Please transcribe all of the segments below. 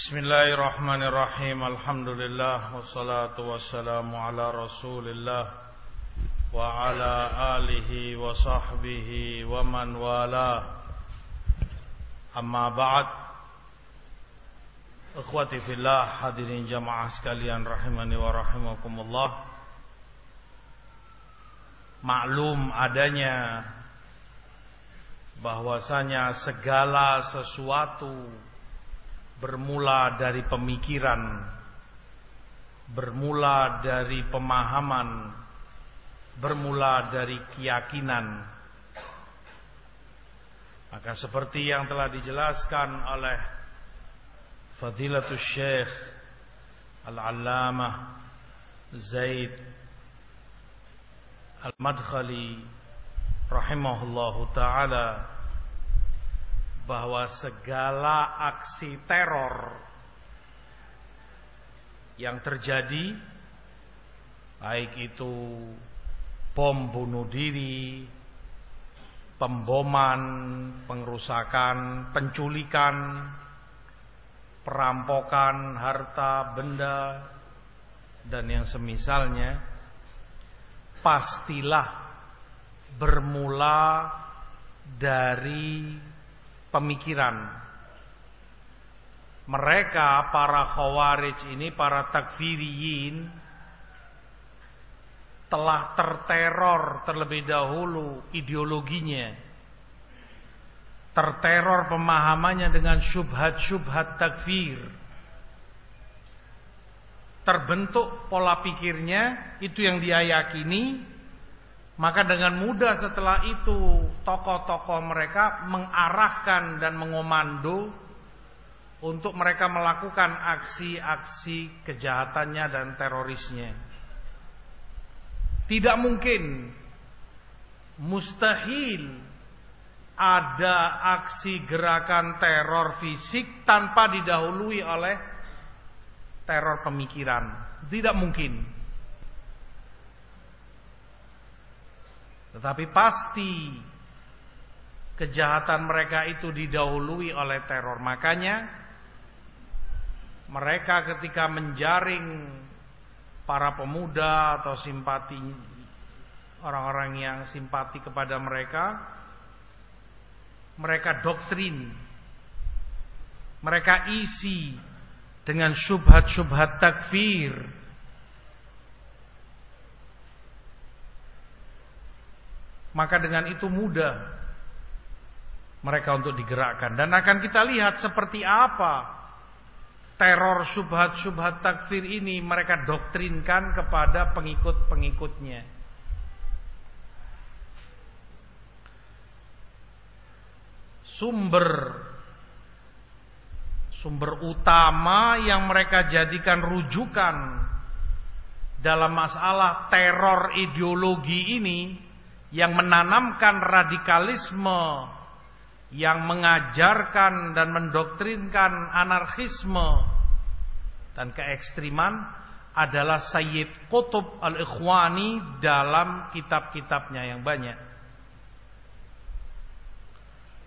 Bismillahirrahmanirrahim. Alhamdulillah Wassalatu wassalamu ala rasulillah Wa ala alihi wa sahbihi wa man wala. Amma ba'd. Ikhwati fillah hadirin jamaah sekalian rahimani wa rahimakumullah. Maklum adanya bahwasanya segala sesuatu bermula dari pemikiran, bermula dari pemahaman, bermula dari keyakinan. Maka seperti yang telah dijelaskan oleh Fadilatul Syekh Al-Allamah Zaid Al-Madkhali rahimahullahu taala bahwa segala aksi teror yang terjadi baik itu bom bunuh diri, pemboman, pengerusakan, penculikan, perampokan harta benda dan yang semisalnya pastilah bermula dari pemikiran. Mereka para khawarij ini, para takfiriyin telah terteror terlebih dahulu ideologinya. Terteror pemahamannya dengan syubhat-syubhat takfir. Terbentuk pola pikirnya, itu yang dia yakini, maka dengan mudah setelah itu tokoh-tokoh mereka mengarahkan dan mengomando untuk mereka melakukan aksi-aksi kejahatannya dan terorisnya. Tidak mungkin mustahil ada aksi gerakan teror fisik tanpa didahului oleh teror pemikiran. Tidak mungkin. Tetapi pasti kejahatan mereka itu didahului oleh teror. Makanya mereka ketika menjaring para pemuda atau simpati orang-orang yang simpati kepada mereka, mereka doktrin, mereka isi dengan syubhat-syubhat takfir, Maka dengan itu mudah mereka untuk digerakkan dan akan kita lihat seperti apa teror subhat-subhat takfir ini mereka doktrinkan kepada pengikut-pengikutnya. Sumber sumber utama yang mereka jadikan rujukan dalam masalah teror ideologi ini yang menanamkan radikalisme, yang mengajarkan dan mendoktrinkan anarkisme dan keekstriman adalah Sayyid Qutb al-Ikhwani dalam kitab-kitabnya yang banyak.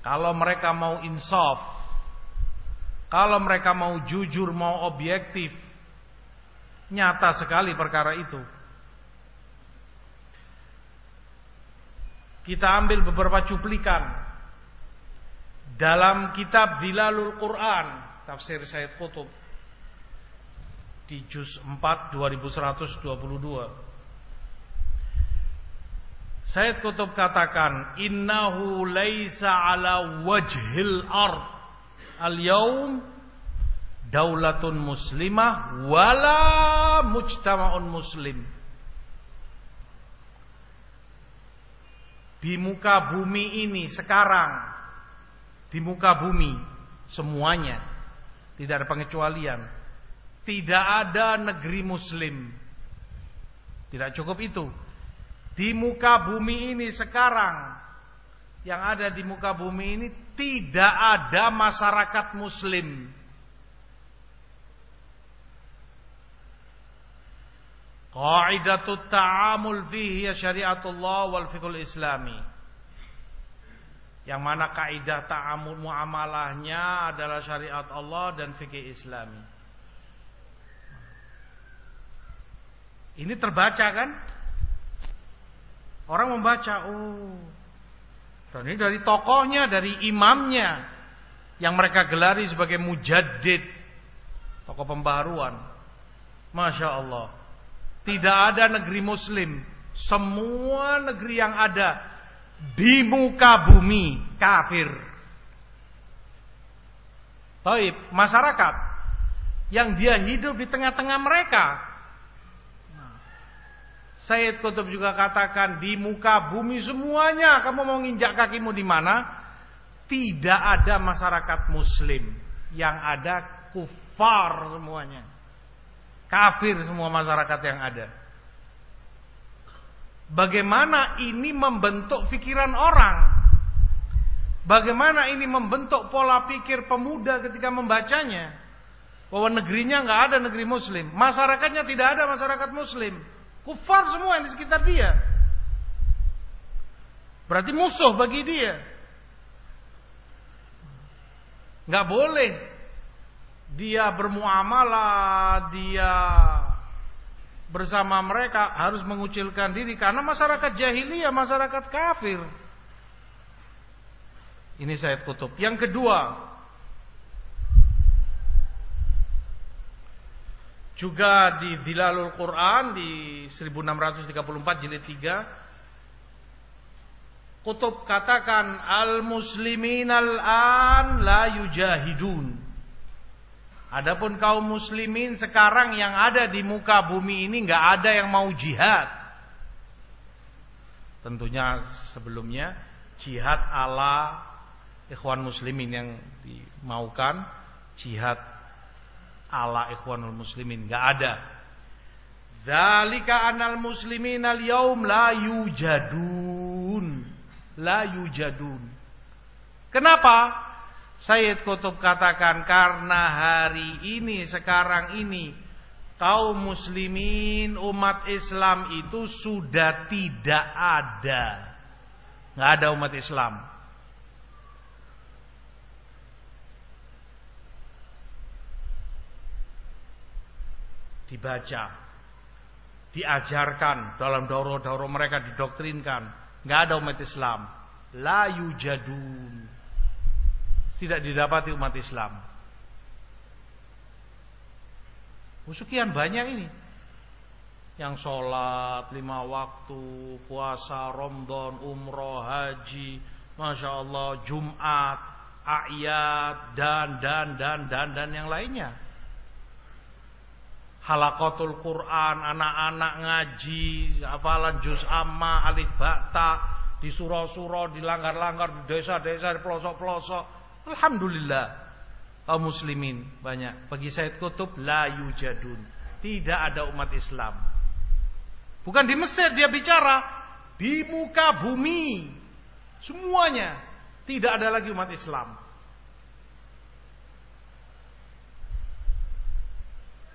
Kalau mereka mau insaf, kalau mereka mau jujur, mau objektif, nyata sekali perkara itu. Kita ambil beberapa cuplikan dalam kitab Zilalul Quran tafsir Said Qutb di juz 4 2122. Said Qutb katakan innahu laisa ala wajhil ard al yaum daulatun muslimah wala mujtama'un muslim di muka bumi ini sekarang di muka bumi semuanya tidak ada pengecualian. Tidak ada negeri muslim. Tidak cukup itu. Di muka bumi ini sekarang yang ada di muka bumi ini tidak ada masyarakat muslim Qaidatut ta'amul fihi ya syariatullah wal fiqhul islami. Yang mana kaidah ta'amul muamalahnya adalah syariat Allah dan fikih Islami. Ini terbaca kan? Orang membaca, oh. Dan ini dari tokohnya, dari imamnya yang mereka gelari sebagai mujaddid, tokoh pembaruan. Masya Allah. Tidak ada negeri muslim. Semua negeri yang ada di muka bumi kafir. Taib, masyarakat yang dia hidup di tengah-tengah mereka. Sayyid Qutb juga katakan di muka bumi semuanya kamu mau nginjak kakimu di mana? Tidak ada masyarakat muslim yang ada kufar semuanya. Kafir semua masyarakat yang ada. Bagaimana ini membentuk pikiran orang? Bagaimana ini membentuk pola pikir pemuda ketika membacanya? Bahwa negerinya nggak ada negeri muslim, masyarakatnya tidak ada masyarakat muslim, kufar semua yang di sekitar dia. Berarti musuh bagi dia. Nggak boleh dia bermuamalah, dia bersama mereka harus mengucilkan diri karena masyarakat jahiliyah, masyarakat kafir. Ini saya Kutub. Yang kedua, juga di Dilalul Quran di 1634 jilid 3 Kutub katakan al-muslimin al-an la yujahidun Adapun kaum muslimin sekarang yang ada di muka bumi ini nggak ada yang mau jihad. Tentunya sebelumnya jihad ala ikhwan muslimin yang dimaukan jihad ala ikhwanul muslimin nggak ada. Zalika anal muslimin al yaum la yujadun. La yujadun. Kenapa? Sayyid Kutub katakan karena hari ini sekarang ini kaum muslimin umat Islam itu sudah tidak ada. Nggak ada umat Islam. Dibaca, diajarkan dalam dauro-dauro mereka didoktrinkan, nggak ada umat Islam. La yujadun tidak didapati umat Islam. Sekian banyak ini. Yang sholat lima waktu, puasa, Ramadan, umroh, haji, Masya Allah, Jumat, ayat, dan, dan, dan, dan, dan yang lainnya. Halakotul Quran, anak-anak ngaji, hafalan juz amma, alif bakta, di surau-surau, di langgar-langgar, di desa-desa, di pelosok-pelosok. Alhamdulillah kaum muslimin banyak. Bagi Said Kutub la yujadun. Tidak ada umat Islam. Bukan di Mesir dia bicara, di muka bumi. Semuanya tidak ada lagi umat Islam.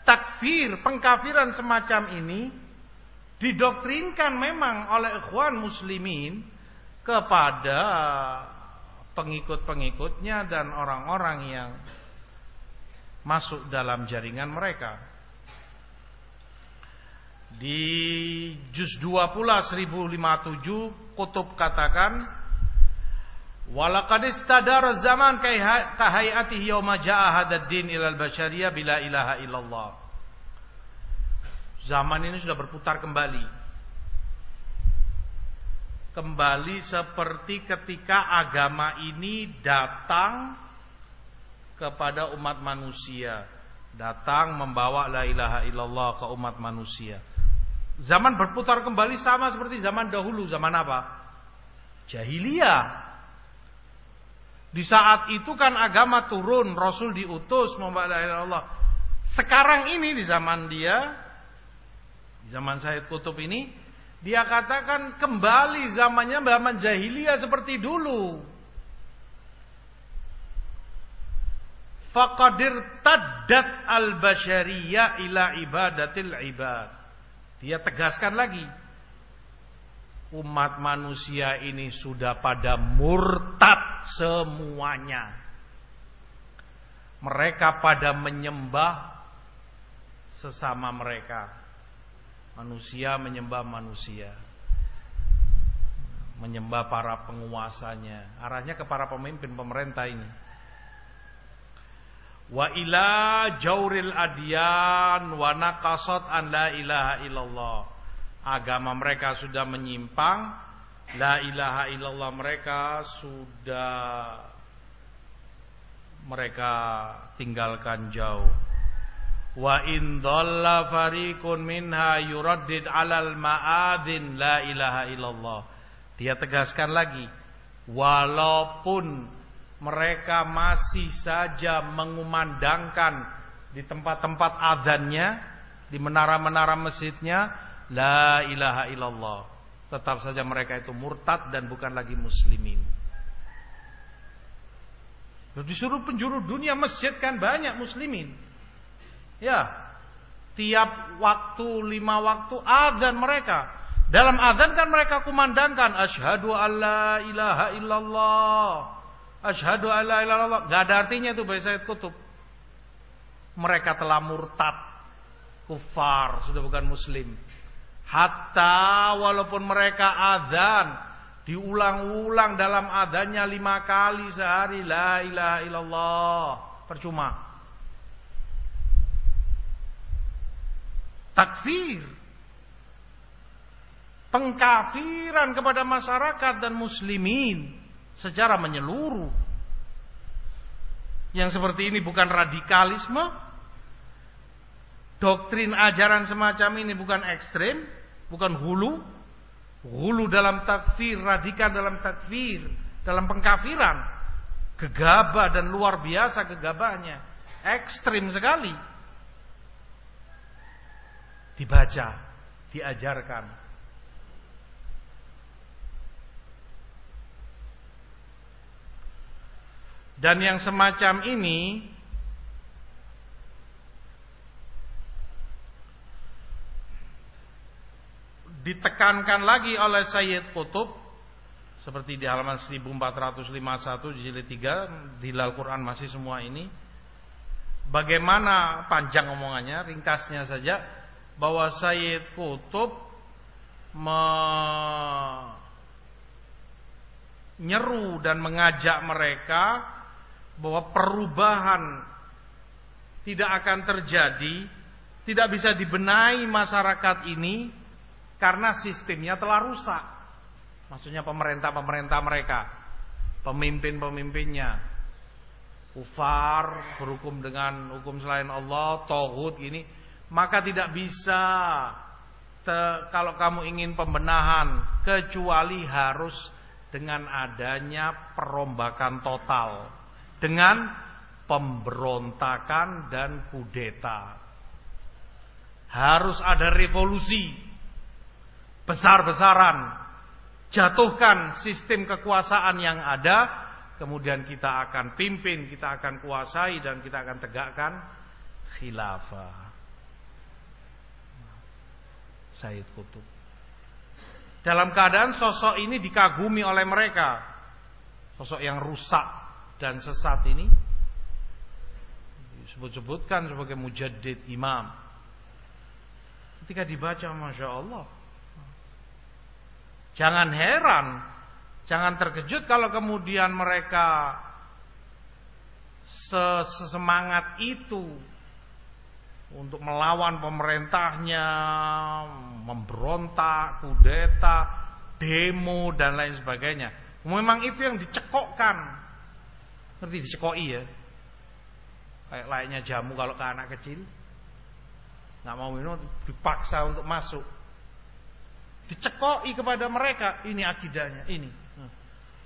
Takfir, pengkafiran semacam ini didoktrinkan memang oleh ikhwan muslimin kepada pengikut-pengikutnya dan orang-orang yang masuk dalam jaringan mereka. Di juz 2 pula 1057 kutub katakan Walaqad istadara zaman kahayatihi yawma jaa hadad din ilal basyariyah bila ilaha illallah. Zaman ini sudah berputar kembali kembali seperti ketika agama ini datang kepada umat manusia, datang membawa la ilaha illallah ke umat manusia. Zaman berputar kembali sama seperti zaman dahulu, zaman apa? Jahiliyah. Di saat itu kan agama turun, Rasul diutus membawa la ilaha illallah. Sekarang ini di zaman dia, di zaman Sayyid Kutub ini, dia katakan kembali zamannya zaman jahiliyah seperti dulu. Faqadir taddat al-basyariyah ila ibadatil ibad. Dia tegaskan lagi. umat manusia ini sudah pada murtad semuanya. Mereka pada menyembah sesama mereka. Manusia menyembah manusia. Menyembah para penguasanya. Arahnya ke para pemimpin pemerintah ini. Wa ila jauril adiyan wa naqasat an la ilaha illallah agama mereka sudah menyimpang, la ilaha illallah mereka sudah mereka tinggalkan jauh. Wa in dhalla fariqun minha yuraddid 'alal ma'adin la ilaha illallah. Dia tegaskan lagi, walaupun mereka masih saja mengumandangkan di tempat-tempat azannya, di menara-menara masjidnya, La ilaha illallah. Tetap saja mereka itu murtad dan bukan lagi muslimin. Disuruh penjuru dunia masjid kan banyak muslimin. Ya, tiap waktu lima waktu adzan mereka. Dalam adzan kan mereka kumandangkan asyhadu alla ilaha illallah. Asyhadu alla ilaha illallah. Gak ada artinya itu bahasa kutub. Mereka telah murtad. Kufar, sudah bukan muslim. Hatta walaupun mereka azan diulang-ulang dalam adanya lima kali sehari la ilaha illallah percuma takfir pengkafiran kepada masyarakat dan muslimin secara menyeluruh yang seperti ini bukan radikalisme doktrin ajaran semacam ini bukan ekstrim bukan hulu. Hulu dalam takfir, radikal dalam takfir, dalam pengkafiran. Gegabah dan luar biasa gegabahnya. Ekstrim sekali. Dibaca, diajarkan. Dan yang semacam ini ditekankan lagi oleh Sayyid Qutub seperti di halaman 1451 di jilid 3 di Al-Qur'an masih semua ini bagaimana panjang omongannya ringkasnya saja bahwa Sayyid Qutub menyeru dan mengajak mereka bahwa perubahan tidak akan terjadi tidak bisa dibenahi masyarakat ini karena sistemnya telah rusak. Maksudnya pemerintah-pemerintah mereka, pemimpin-pemimpinnya, kufar berhukum dengan hukum selain Allah, tohut ini, maka tidak bisa te, kalau kamu ingin pembenahan kecuali harus dengan adanya perombakan total, dengan pemberontakan dan kudeta. Harus ada revolusi besar-besaran, jatuhkan sistem kekuasaan yang ada, kemudian kita akan pimpin, kita akan kuasai dan kita akan tegakkan khilafah. Sayyid Kutub. Dalam keadaan sosok ini dikagumi oleh mereka, sosok yang rusak dan sesat ini disebut-sebutkan sebagai mujaddid imam. Ketika dibaca Masya Allah Jangan heran, jangan terkejut kalau kemudian mereka sesemangat itu untuk melawan pemerintahnya, memberontak, kudeta, demo dan lain sebagainya. Memang itu yang dicekokkan. Ngerti dicekoi ya? Kayak layaknya jamu kalau ke anak kecil. Nggak mau minum dipaksa untuk masuk. Dicekoi kepada mereka. Ini akidahnya. Ini.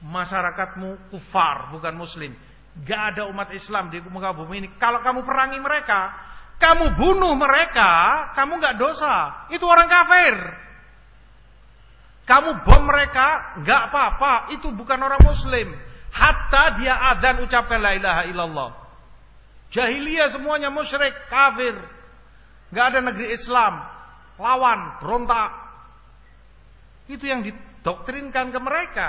Masyarakatmu kufar. Bukan muslim. Gak ada umat Islam di muka bumi ini. Kalau kamu perangi mereka. Kamu bunuh mereka. Kamu gak dosa. Itu orang kafir. Kamu bom mereka. Gak apa-apa. Itu bukan orang muslim. Hatta dia adzan ucapkan la ilaha illallah. Jahiliyah semuanya musyrik. Kafir. Gak ada negeri Islam. Lawan. Berontak itu yang didoktrinkan ke mereka.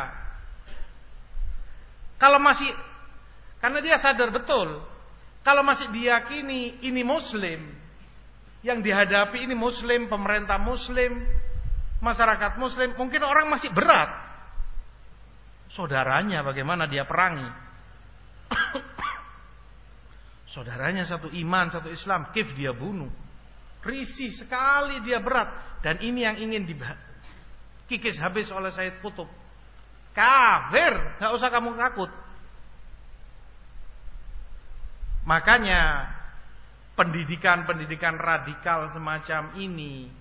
Kalau masih karena dia sadar betul kalau masih diyakini ini muslim yang dihadapi ini muslim, pemerintah muslim, masyarakat muslim, mungkin orang masih berat. Saudaranya bagaimana dia perangi? Saudaranya satu iman, satu Islam, kif dia bunuh. Risih sekali dia berat dan ini yang ingin dikikis habis oleh Said Kutub. Kafir, nggak usah kamu takut. Makanya pendidikan-pendidikan radikal semacam ini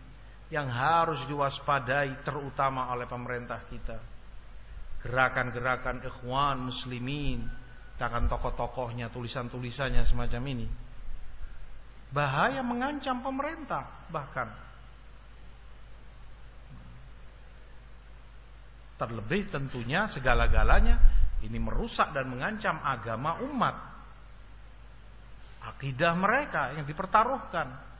yang harus diwaspadai terutama oleh pemerintah kita. Gerakan-gerakan ikhwan muslimin, bahkan tokoh-tokohnya, tulisan-tulisannya semacam ini. Bahaya mengancam pemerintah bahkan. Terlebih tentunya segala-galanya ini merusak dan mengancam agama umat akidah mereka yang dipertaruhkan.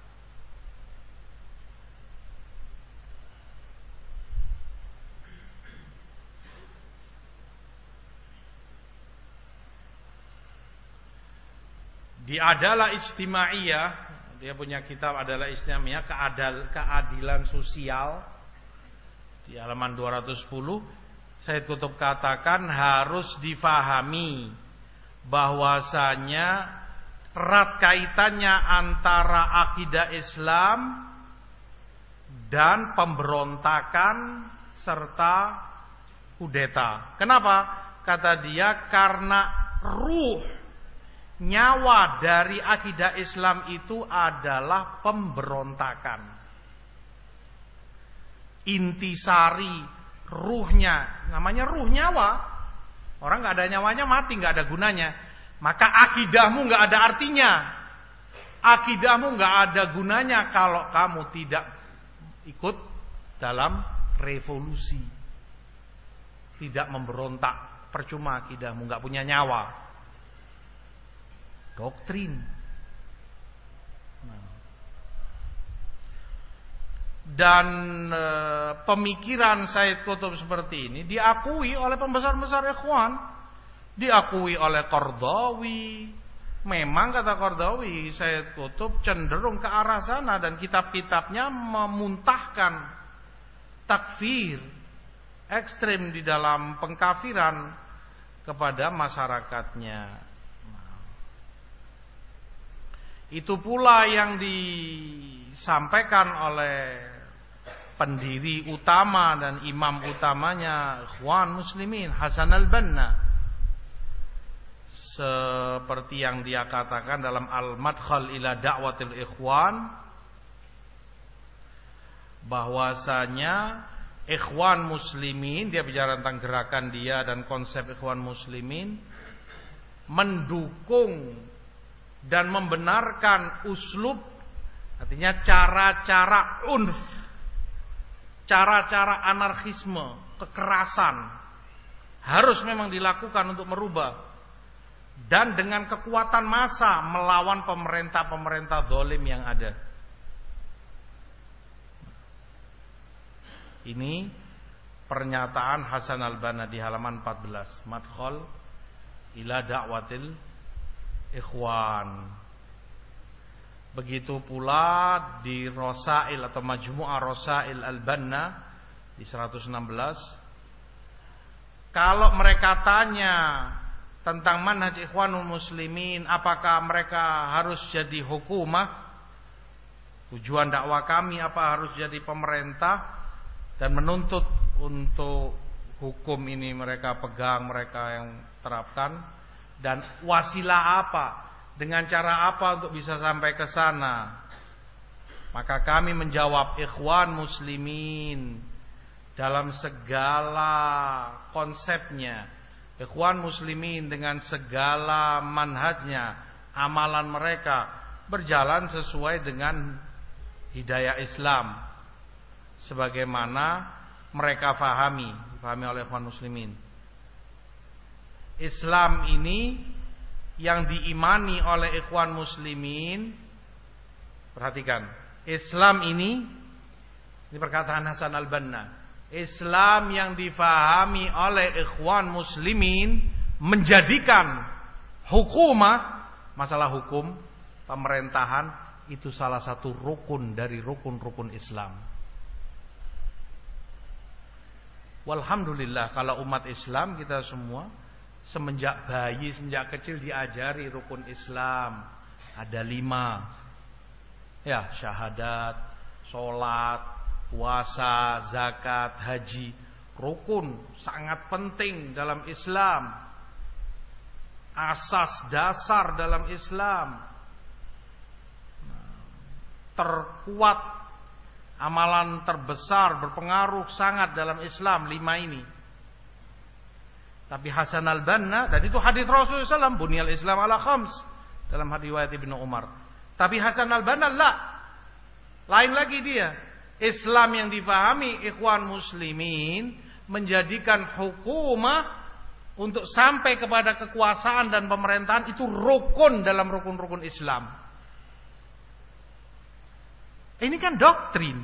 Di adalah istimaiyah, dia punya kitab adalah istimaiyah keadil, keadilan sosial di halaman 210 saya tutup katakan harus difahami bahwasanya erat kaitannya antara akidah Islam dan pemberontakan serta kudeta. Kenapa? Kata dia karena ruh nyawa dari akidah Islam itu adalah pemberontakan. Intisari ruhnya, namanya ruh nyawa. Orang nggak ada nyawanya mati, nggak ada gunanya maka akidahmu nggak ada artinya. Akidahmu nggak ada gunanya kalau kamu tidak ikut dalam revolusi. Tidak memberontak, percuma akidahmu nggak punya nyawa. Doktrin. Nah. Dan e, pemikiran Said Qutb seperti ini diakui oleh pembesar-besar ikhwan diakui oleh Kordawi. Memang kata Kordawi, saya tutup cenderung ke arah sana dan kitab-kitabnya memuntahkan takfir ekstrim di dalam pengkafiran kepada masyarakatnya. Itu pula yang disampaikan oleh pendiri utama dan imam utamanya Ikhwan Muslimin Hasan al-Banna seperti yang dia katakan dalam Al-Madkhal ila Da'watil Ikhwan bahwasanya ikhwan muslimin dia bicara tentang gerakan dia dan konsep ikhwan muslimin mendukung dan membenarkan uslub artinya cara-cara unf cara-cara anarkisme kekerasan harus memang dilakukan untuk merubah dan dengan kekuatan massa melawan pemerintah-pemerintah zalim yang ada. Ini pernyataan Hasan al-Banna di halaman 14, Madkhal ila da'watil ikhwan. Begitu pula di Rosail atau Majmu'ah Rosail al-Banna di 116 kalau mereka tanya tentang manhaj ikhwanul muslimin apakah mereka harus jadi hukumah? Tujuan dakwah kami apa harus jadi pemerintah? Dan menuntut untuk hukum ini mereka pegang mereka yang terapkan. Dan wasilah apa? Dengan cara apa untuk bisa sampai ke sana? Maka kami menjawab ikhwan muslimin dalam segala konsepnya ikhwan muslimin dengan segala manhajnya, amalan mereka berjalan sesuai dengan hidayah Islam sebagaimana mereka fahami, difahami oleh ikhwan muslimin. Islam ini yang diimani oleh ikhwan muslimin perhatikan, Islam ini ini perkataan Hasan Al-Banna. Islam yang difahami oleh ikhwan muslimin menjadikan hukumah masalah hukum pemerintahan itu salah satu rukun dari rukun-rukun Islam. Walhamdulillah kalau umat Islam kita semua semenjak bayi, semenjak kecil diajari rukun Islam. Ada lima. Ya, syahadat, sholat, puasa, zakat, haji. Rukun sangat penting dalam Islam. Asas dasar dalam Islam. Terkuat amalan terbesar berpengaruh sangat dalam Islam lima ini. Tapi Hasan al-Banna dan itu hadis Rasulullah SAW, bunyal Islam ala khams dalam hadis riwayat Ibnu Umar. Tapi Hasan al-Banna lah. Lain lagi dia. Islam yang dipahami ikhwan muslimin menjadikan hukumah untuk sampai kepada kekuasaan dan pemerintahan itu rukun dalam rukun-rukun Islam. Ini kan doktrin.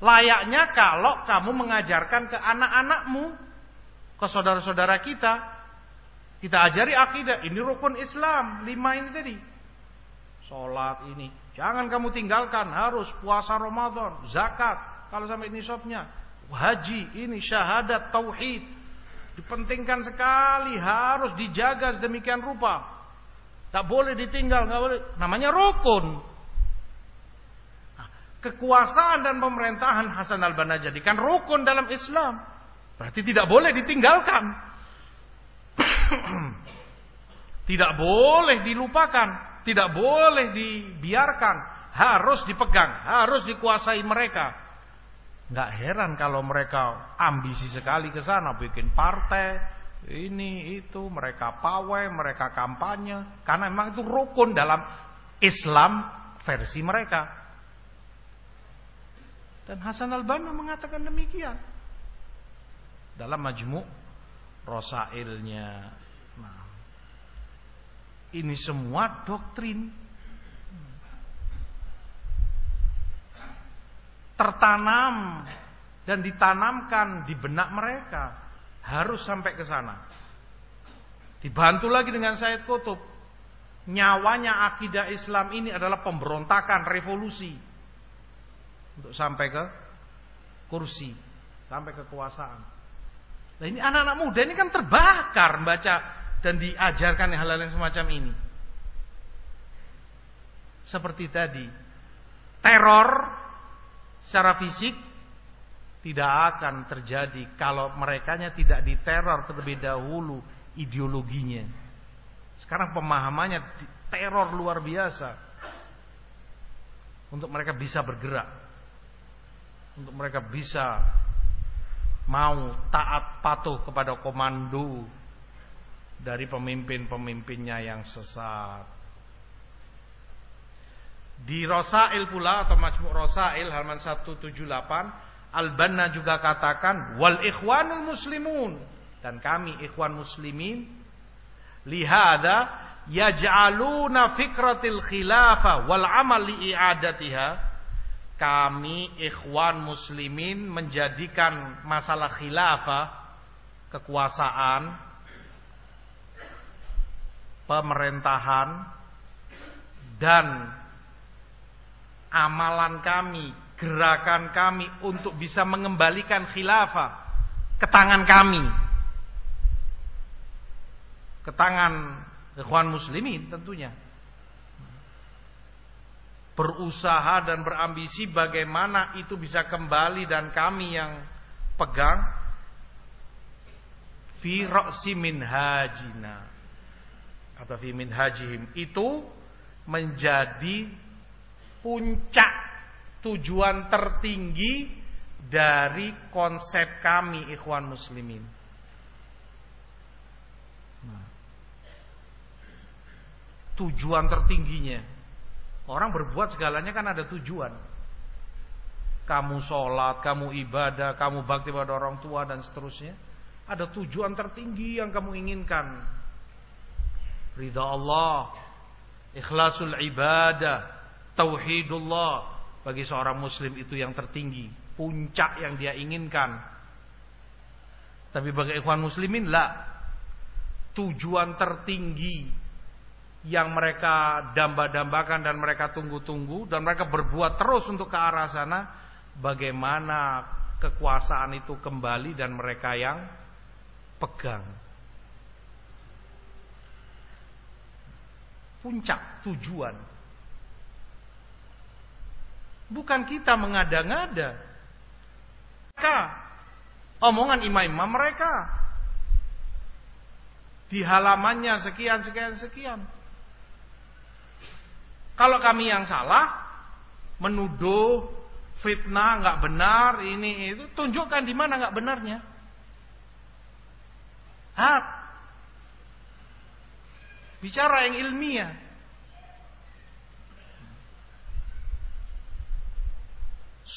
Layaknya kalau kamu mengajarkan ke anak-anakmu, ke saudara-saudara kita, kita ajari akidah, ini rukun Islam, lima ini tadi. Sholat ini, jangan kamu tinggalkan, harus puasa Ramadan, zakat, kalau sampai ini nisabnya, haji, ini syahadat, tauhid, dipentingkan sekali, harus dijaga sedemikian rupa. Tak boleh ditinggal, nggak boleh. Namanya rukun. Kekuasaan dan pemerintahan Hasan al-Banna jadikan rukun dalam Islam. Berarti tidak boleh ditinggalkan. tidak boleh dilupakan. Tidak boleh dibiarkan. Harus dipegang. Harus dikuasai mereka. Nggak heran kalau mereka ambisi sekali ke sana. Bikin partai. Ini, itu. Mereka pawai. Mereka kampanye. Karena memang itu rukun dalam Islam versi mereka. Dan Hasan al-Banna mengatakan demikian. Dalam majmu' Rosailnya. Ini semua doktrin. Tertanam dan ditanamkan di benak mereka. Harus sampai ke sana. Dibantu lagi dengan Said Qutub. Nyawanya akidah Islam ini adalah pemberontakan, revolusi untuk sampai ke kursi, sampai kekuasaan. Nah ini anak-anak muda ini kan terbakar membaca dan diajarkan hal-hal yang semacam ini. Seperti tadi, teror secara fisik tidak akan terjadi kalau mereka tidak diteror terlebih dahulu ideologinya. Sekarang pemahamannya teror luar biasa untuk mereka bisa bergerak untuk mereka bisa mau taat patuh kepada komando dari pemimpin-pemimpinnya yang sesat. Di Rosail pula atau Majmu' Rosail halaman 178 Al-Banna juga katakan wal ikhwanul muslimun dan kami ikhwan muslimin lihada yaj'aluna fikratil khilafah wal amal li i'adatiha kami ikhwan muslimin menjadikan masalah khilafah kekuasaan pemerintahan dan amalan kami gerakan kami untuk bisa mengembalikan khilafah ke tangan kami. Ke tangan ikhwan muslimin tentunya. Berusaha dan berambisi bagaimana itu bisa kembali dan kami yang pegang. Fi ra'si hajina atau fi hajihim itu menjadi puncak tujuan tertinggi dari konsep kami ikhwan muslimin. Nah, tujuan tertingginya Orang berbuat segalanya kan ada tujuan. Kamu sholat, kamu ibadah, kamu bakti pada orang tua dan seterusnya. Ada tujuan tertinggi yang kamu inginkan. Ridha Allah, ikhlasul ibadah, tauhidullah. Bagi seorang muslim itu yang tertinggi. puncak yang dia inginkan. Tapi bagi ikhwan muslimin lah tujuan tertinggi yang mereka damba-dambakan dan mereka tunggu-tunggu dan mereka berbuat terus untuk ke arah sana bagaimana kekuasaan itu kembali dan mereka yang pegang puncak tujuan bukan kita mengada-ngada mereka omongan imam-imam mereka di halamannya sekian sekian sekian kalau kami yang salah, menuduh, fitnah, nggak benar, ini itu, tunjukkan di mana nggak benarnya. Hak. Bicara yang ilmiah.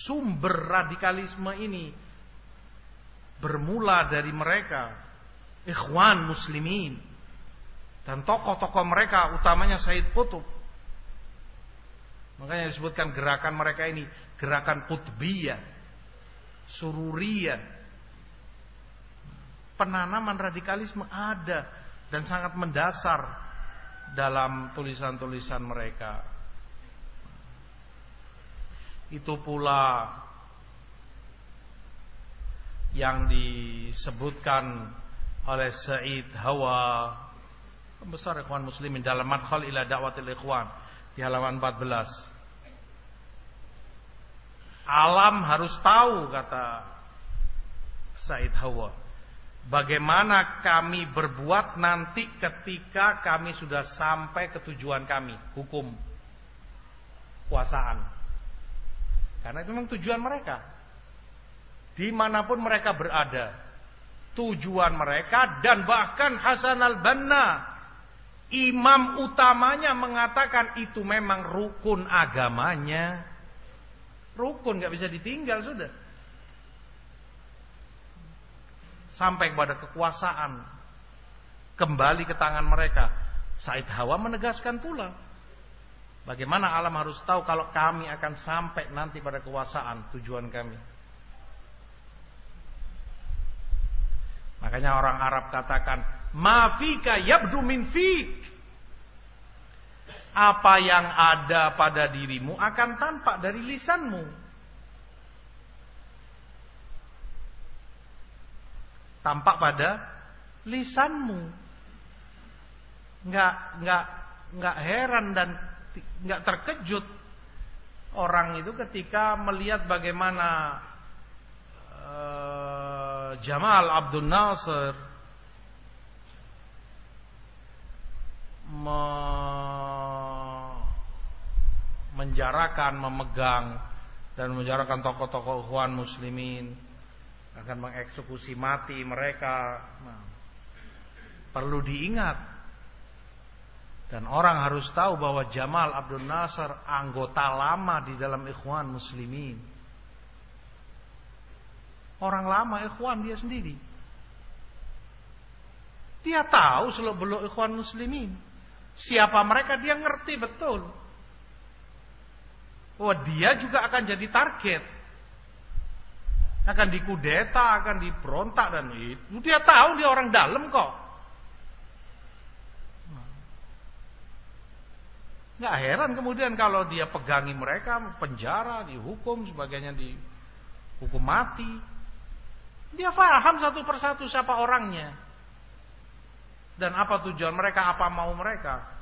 Sumber radikalisme ini bermula dari mereka, ikhwan muslimin. Dan tokoh-tokoh mereka, utamanya Said Qutb. Makanya disebutkan gerakan mereka ini gerakan kutbiyah, sururiyah. Penanaman radikalisme ada dan sangat mendasar dalam tulisan-tulisan mereka. Itu pula yang disebutkan oleh Said Hawa pembesar ikhwan muslimin dalam madkhal ila dakwatil ikhwan di halaman 14. Alam harus tahu kata Said Hawa. Bagaimana kami berbuat nanti ketika kami sudah sampai ke tujuan kami, hukum, kuasaan. Karena itu memang tujuan mereka. Di mana pun mereka berada, tujuan mereka dan bahkan Hasan al-Banna imam utamanya mengatakan itu memang rukun agamanya. Rukun nggak bisa ditinggal sudah. Sampai kepada kekuasaan kembali ke tangan mereka. Said Hawa menegaskan pula bagaimana alam harus tahu kalau kami akan sampai nanti pada kekuasaan tujuan kami. Makanya orang Arab katakan, "Mafika yabdu min fik." Apa yang ada pada dirimu akan tampak dari lisanmu. Tampak pada lisanmu. Enggak enggak enggak heran dan enggak terkejut orang itu ketika melihat bagaimana uh, Jamal Abdul Nasir me menjarakan, memegang dan menjarakan tokoh-tokoh Ikhwan Muslimin akan mengeksekusi mati mereka. Nah, perlu diingat dan orang harus tahu bahwa Jamal Abdul Nasir anggota lama di dalam Ikhwan Muslimin. Orang lama ikhwan dia sendiri. Dia tahu seluk beluk ikhwan muslimin. Siapa mereka dia ngerti betul. Oh dia juga akan jadi target. Akan dikudeta, akan diberontak dan itu. Dia tahu dia orang dalam kok. Nggak heran kemudian kalau dia pegangi mereka, penjara, dihukum, sebagainya dihukum mati. Dia faham satu persatu siapa orangnya. Dan apa tujuan mereka, apa mau mereka.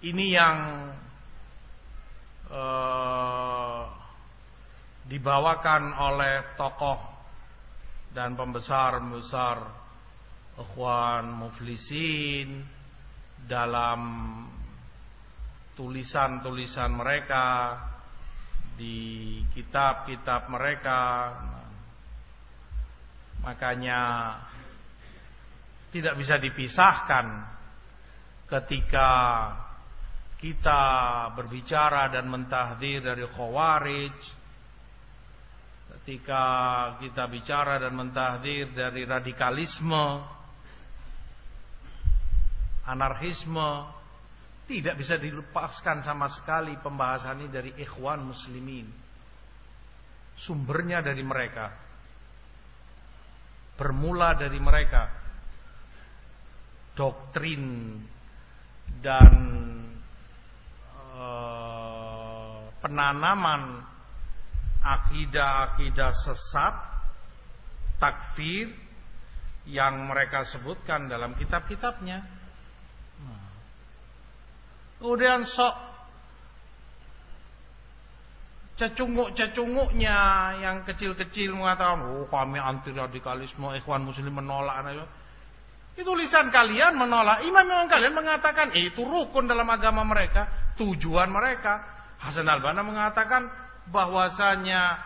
Ini yang uh, dibawakan oleh tokoh dan pembesar-pembesar ikhwan muflisin dalam tulisan-tulisan mereka di kitab-kitab mereka. Makanya tidak bisa dipisahkan ketika kita berbicara dan mentahdir dari khawarij ketika kita bicara dan mentahdir dari radikalisme anarkisme Tidak bisa dilepaskan sama sekali pembahasan ini dari ikhwan muslimin. Sumbernya dari mereka. Bermula dari mereka. Doktrin dan uh, penanaman akidah-akidah sesat, takfir yang mereka sebutkan dalam kitab-kitabnya. Kemudian sok cecunguk-cecunguknya yang kecil-kecil mengatakan, oh kami anti radikalisme, ikhwan muslim menolak. Itu tulisan kalian menolak. Imam imam kalian mengatakan eh, itu rukun dalam agama mereka, tujuan mereka. Hasan al-Banna mengatakan bahwasanya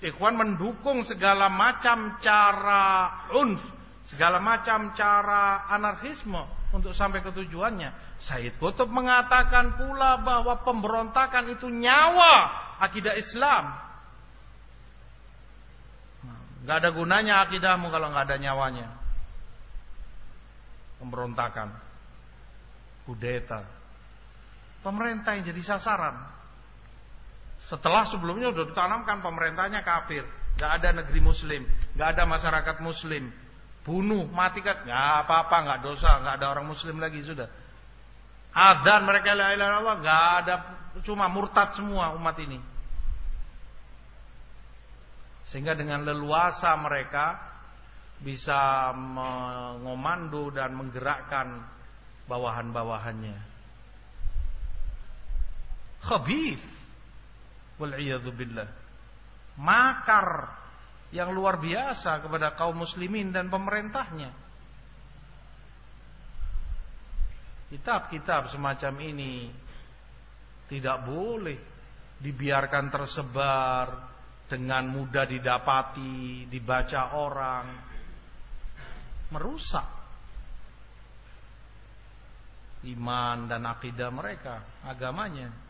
ikhwan mendukung segala macam cara unf segala macam cara anarkisme untuk sampai ke tujuannya. Said Qutb mengatakan pula bahwa pemberontakan itu nyawa akidah Islam. Gak ada gunanya akidahmu kalau gak ada nyawanya. Pemberontakan. Kudeta. Pemerintah yang jadi sasaran. Setelah sebelumnya sudah ditanamkan pemerintahnya kafir. Gak ada negeri muslim. Gak ada masyarakat muslim bunuh, matikan, nggak apa-apa, nggak dosa, nggak ada orang muslim lagi sudah. Adan mereka la ilaha illallah, nggak ada, cuma murtad semua umat ini. Sehingga dengan leluasa mereka bisa mengomando dan menggerakkan bawahan-bawahannya. Khabith. Makar yang luar biasa kepada kaum muslimin dan pemerintahnya. Kitab-kitab semacam ini tidak boleh dibiarkan tersebar dengan mudah didapati, dibaca orang, merusak iman dan akidah mereka, agamanya.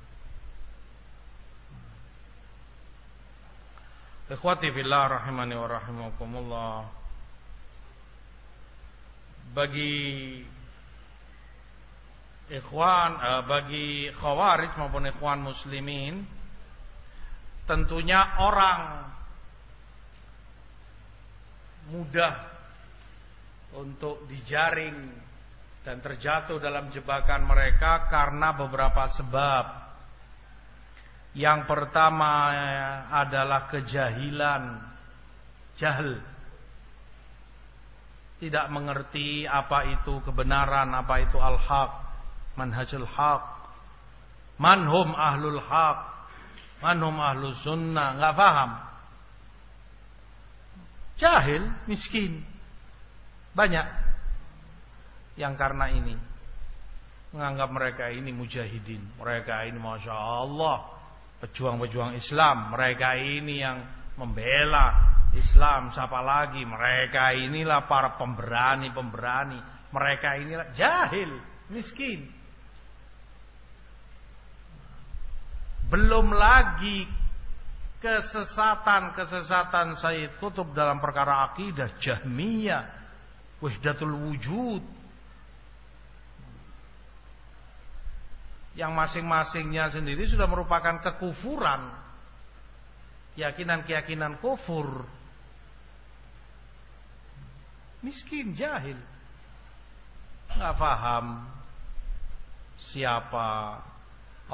Ikhwati fillah rahimani wa rahimakumullah. Bagi ikhwan uh, bagi khawarij maupun ikhwan muslimin tentunya orang mudah untuk dijaring dan terjatuh dalam jebakan mereka karena beberapa sebab yang pertama adalah kejahilan, jahil. Tidak mengerti apa itu kebenaran, apa itu al-haq, manhajul haq. Manhum ahlul haq, manhum ahlus sunnah, nggak paham. Jahil, miskin. Banyak yang karena ini menganggap mereka ini mujahidin. Mereka ini masya Allah pejuang-pejuang Islam. Mereka ini yang membela Islam. Siapa lagi? Mereka inilah para pemberani-pemberani. Mereka inilah jahil, miskin. Belum lagi kesesatan-kesesatan Sayyid Kutub dalam perkara akidah Jahmiyah, Wahdatul Wujud, yang masing-masingnya sendiri sudah merupakan kekufuran. Keyakinan-keyakinan kufur. Miskin, jahil. Nggak paham siapa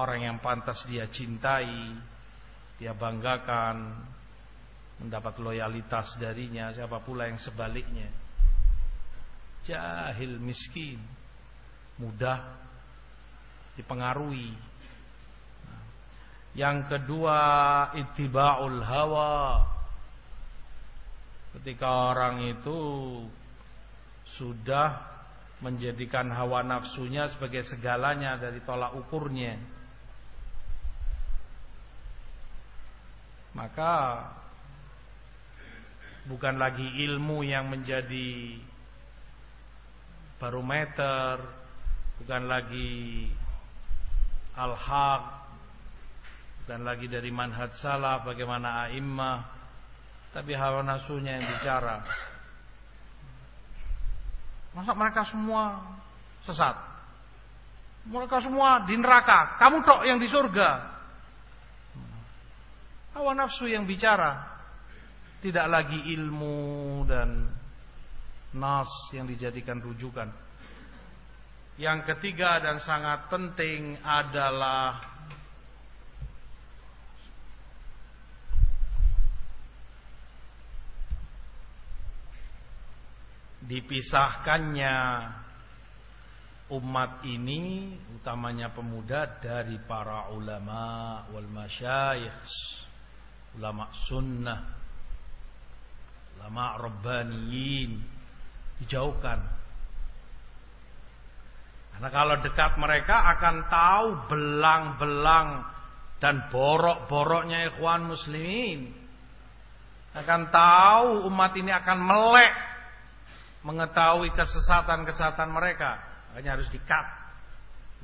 orang yang pantas dia cintai, dia banggakan, mendapat loyalitas darinya, siapa pula yang sebaliknya. Jahil, miskin, mudah dipengaruhi. Yang kedua ittiba'ul hawa. Ketika orang itu sudah menjadikan hawa nafsunya sebagai segalanya dari tolak ukurnya. Maka bukan lagi ilmu yang menjadi barometer, bukan lagi al-haq dan lagi dari manhaj salaf bagaimana a'immah tapi hawa nafsunya yang bicara masa mereka semua sesat Mereka semua di neraka. Kamu tok yang di surga. Hawa nafsu yang bicara. Tidak lagi ilmu dan nas yang dijadikan rujukan. Yang ketiga dan sangat penting adalah dipisahkannya umat ini utamanya pemuda dari para ulama wal masyayikh ulama sunnah ulama rabbaniyin. Dijauhkan karena kalau dekat mereka akan tahu belang-belang dan borok-boroknya ikhwan muslimin akan tahu umat ini akan melek mengetahui kesesatan-kesesatan mereka Makanya harus dikat,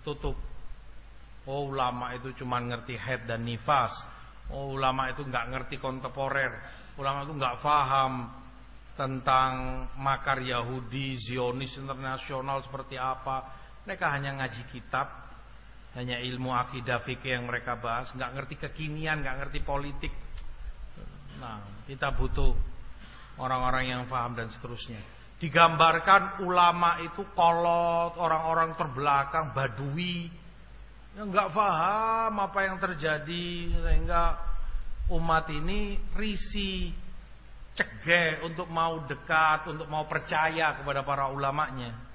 tutup. Oh ulama itu cuma ngerti head dan nifas. Oh ulama itu nggak ngerti kontemporer. Ulama itu nggak paham tentang makar Yahudi, Zionis internasional seperti apa. Mereka hanya ngaji kitab, hanya ilmu akidah fikih yang mereka bahas, nggak ngerti kekinian, nggak ngerti politik. Nah, kita butuh orang-orang yang paham dan seterusnya digambarkan ulama itu kolot, orang-orang terbelakang, badui, yang nggak paham apa yang terjadi sehingga umat ini risi, cegah untuk mau dekat, untuk mau percaya kepada para ulamanya.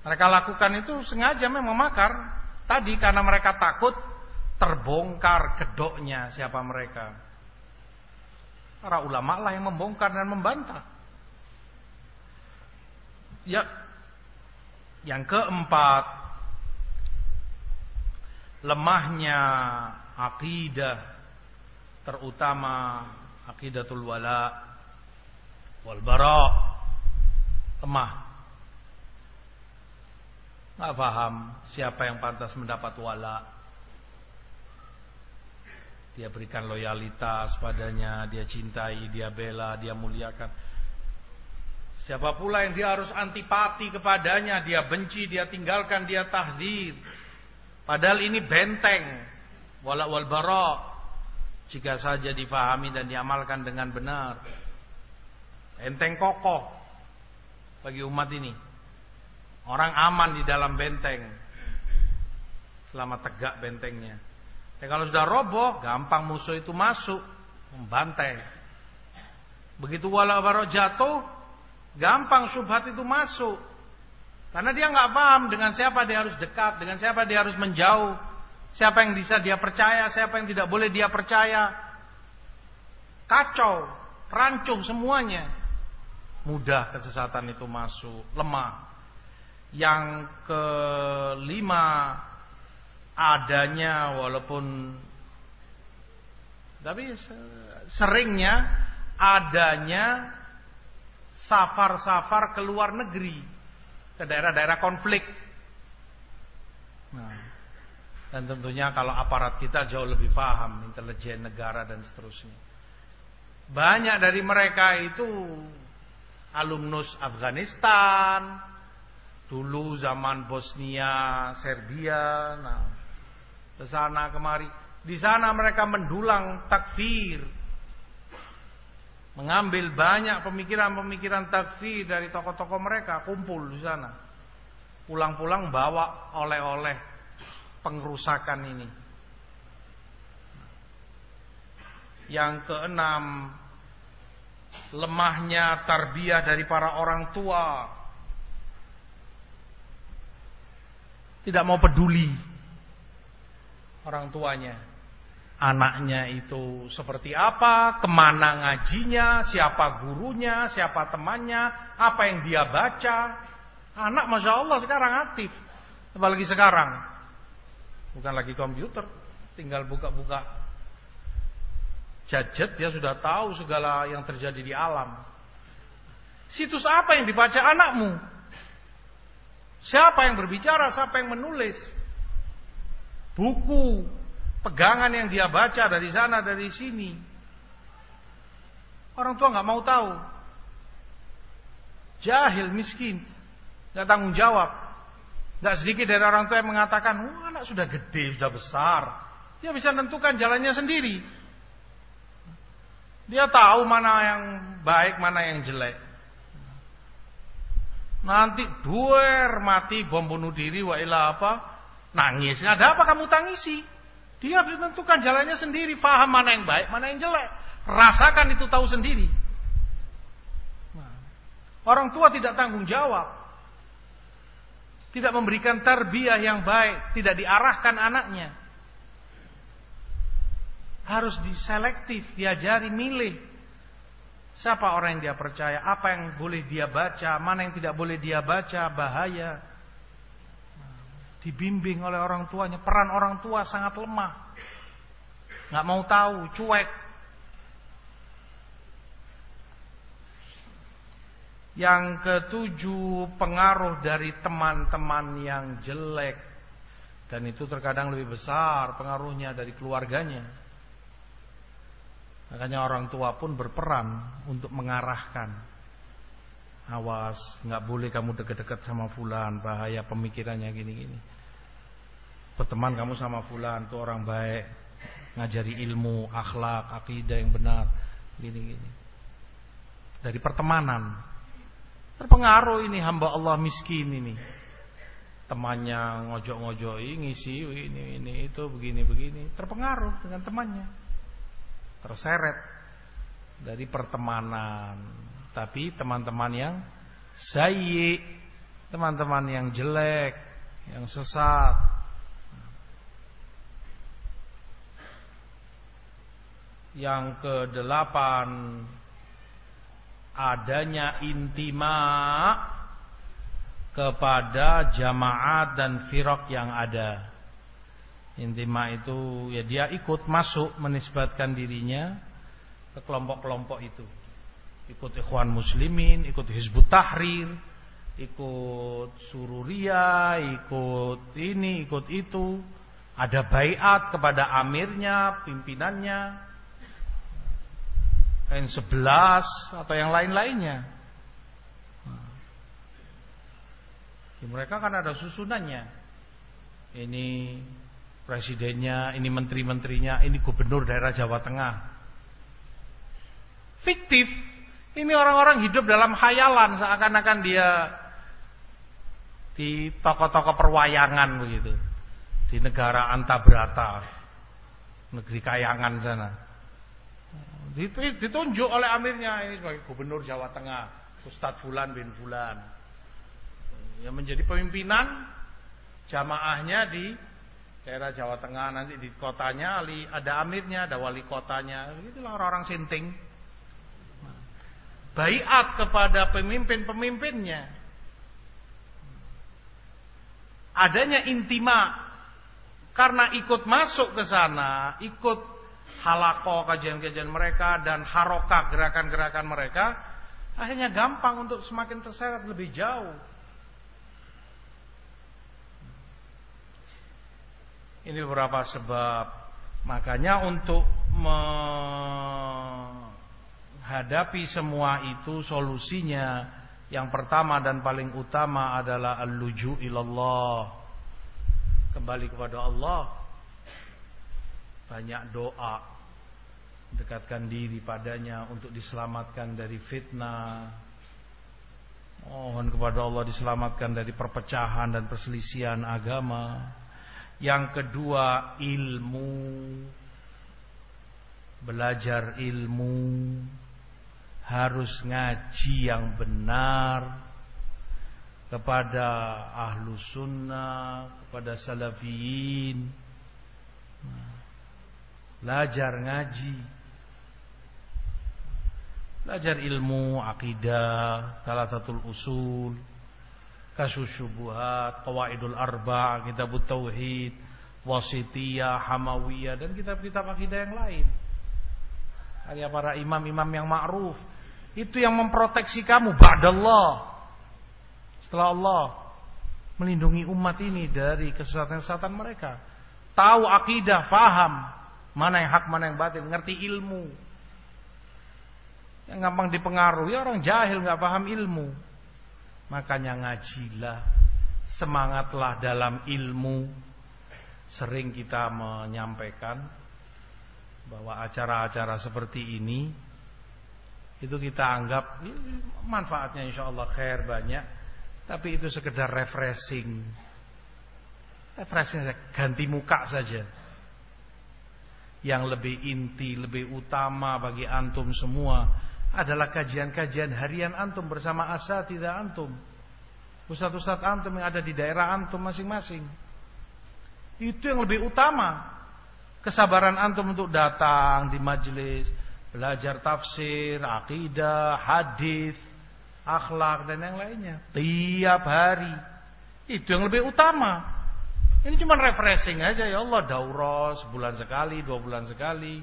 Mereka lakukan itu sengaja memang makar. Tadi karena mereka takut terbongkar kedoknya siapa mereka. Para ulama lah yang membongkar dan membantah. Ya. Yang keempat, lemahnya akidah terutama akidatul wala wal bara lemah. Nggak paham siapa yang pantas mendapat wala. Dia berikan loyalitas padanya, dia cintai, dia bela, dia muliakan. Siapa pula yang dia harus antipati kepadanya, dia benci, dia tinggalkan, dia tahdir. Padahal ini benteng. Wala wal bara. Jika saja difahami dan diamalkan dengan benar. Benteng kokoh bagi umat ini. Orang aman di dalam benteng. Selama tegak bentengnya. Dan kalau sudah roboh, gampang musuh itu masuk. Membantai. Begitu wala wal jatuh, Gampang subhat itu masuk. Karena dia nggak paham dengan siapa dia harus dekat, dengan siapa dia harus menjauh, siapa yang bisa dia percaya, siapa yang tidak boleh dia percaya. Kacau, rancung semuanya. Mudah kesesatan itu masuk, lemah. Yang kelima adanya walaupun tapi seringnya adanya safar-safar ke luar negeri, ke daerah-daerah konflik. Nah, dan tentunya kalau aparat kita jauh lebih paham, intelijen negara dan seterusnya. Banyak dari mereka itu alumnus Afghanistan, dulu zaman Bosnia, Serbia, nah, ke sana kemari. Di sana mereka mendulang takfir, mengambil banyak pemikiran-pemikiran takfir dari tokoh-tokoh mereka kumpul di sana. Pulang-pulang bawa oleh-oleh pengerusakan ini. Yang keenam, lemahnya tarbiyah dari para orang tua. Tidak mau peduli orang tuanya anaknya itu seperti apa, ke mana ngajinya, siapa gurunya, siapa temannya, apa yang dia baca. Anak Masya Allah sekarang aktif. Apalagi sekarang. Bukan lagi komputer. Tinggal buka-buka gadget dia sudah tahu segala yang terjadi di alam. Situs apa yang dibaca anakmu? Siapa yang berbicara, siapa yang menulis? Buku, pegangan yang dia baca dari sana dari sini. Orang tua nggak mau tahu. Jahil, miskin, nggak tanggung jawab. Tidak sedikit dari orang tua yang mengatakan, wah anak sudah gede, sudah besar. Dia bisa menentukan jalannya sendiri. Dia tahu mana yang baik, mana yang jelek. Nanti duer mati bom bunuh diri wa ila apa? Nangis. Ada apa kamu tangisi? Dia menentukan jalannya sendiri, faham mana yang baik, mana yang jelek. Rasakan itu tahu sendiri. Nah, orang tua tidak tanggung jawab. Tidak memberikan tarbiyah yang baik, tidak diarahkan anaknya. Harus diselektif, diajari milih. Siapa orang yang dia percaya, apa yang boleh dia baca, mana yang tidak boleh dia baca, bahaya. Dibimbing oleh orang tuanya, peran orang tua sangat lemah. Nggak mau tahu, cuek. Yang ketujuh, pengaruh dari teman-teman yang jelek. Dan itu terkadang lebih besar pengaruhnya dari keluarganya. Makanya orang tua pun berperan untuk mengarahkan. Awas, nggak boleh kamu deket-deket sama fulan, bahaya pemikirannya gini-gini. Berteman kamu sama fulan, tuh orang baik, ngajari ilmu, akhlak, akidah yang benar, gini-gini. Dari pertemanan, Terpengaruh ini hamba Allah miskin ini. Temannya ngojok-ngojoi, ngisi ini ini itu begini-begini, terpengaruh dengan temannya. Terseret dari pertemanan. Tapi teman-teman yang sayyi, teman-teman yang jelek, yang sesat, yang kedelapan adanya intima kepada jamaat dan firok yang ada. Intima itu ya dia ikut masuk menisbatkan dirinya ke kelompok-kelompok itu. Ikut ikhwan muslimin, ikut hizbut tahrir, ikut sururia, ikut ini, ikut itu. Ada bayat kepada amirnya, pimpinannya, kain sebelas atau yang lain-lainnya. Ya, mereka kan ada susunannya. Ini presidennya, ini menteri-menterinya, ini gubernur daerah Jawa Tengah. Fiktif. Ini orang-orang hidup dalam hayalan seakan-akan dia di toko-toko perwayangan begitu. Di negara Antabrata. Negeri kayangan sana. Ditunjuk oleh amirnya ini sebagai gubernur Jawa Tengah, Ustadz Fulan bin Fulan. Yang menjadi pemimpinan jamaahnya di daerah Jawa Tengah nanti di kotanya ada amirnya, ada wali kotanya, itulah orang-orang sinting. Baiat kepada pemimpin-pemimpinnya. Adanya intima karena ikut masuk ke sana, ikut halako kajian-kajian mereka dan haroka gerakan-gerakan mereka akhirnya gampang untuk semakin terseret lebih jauh. Ini beberapa sebab. Makanya untuk menghadapi semua itu solusinya yang pertama dan paling utama adalah al-luju ilallah. Kembali kepada Allah banyak doa dekatkan diri padanya untuk diselamatkan dari fitnah mohon kepada Allah diselamatkan dari perpecahan dan perselisihan agama yang kedua ilmu. Belajar ilmu. Harus ngaji yang benar. Kepada ahlu sunnah kepada salafiyin. Belajar ngaji, belajar ilmu akidah, salah satu usul, kasus syubuhat, qawaidul arba, kitab tauhid, wasitiyah, hamawiyah dan kitab-kitab akidah yang lain. Karya para imam-imam yang ma'ruf. Itu yang memproteksi kamu ba'dallah. Setelah Allah melindungi umat ini dari kesesatan-kesesatan mereka. Tahu akidah, faham, Mana yang hak, mana yang batil, ngerti ilmu. Yang gampang dipengaruhi orang jahil nggak paham ilmu. Makanya ngajilah semangatlah dalam ilmu. Sering kita menyampaikan bahwa acara-acara seperti ini itu kita anggap manfaatnya insya Allah khair banyak, tapi itu sekedar refreshing. Refreshing ganti muka saja. Yang lebih inti, lebih utama bagi antum semua adalah kajian-kajian harian antum bersama asa tidak antum. Ustaz-ustaz antum yang ada di daerah antum masing-masing. Itu yang lebih utama. Kesabaran antum untuk datang di majelis, belajar tafsir, akidah, hadis, akhlak dan yang lainnya tiap hari. Itu yang lebih utama. Ini cuma refreshing aja ya Allah, daurah sebulan sekali, dua bulan sekali.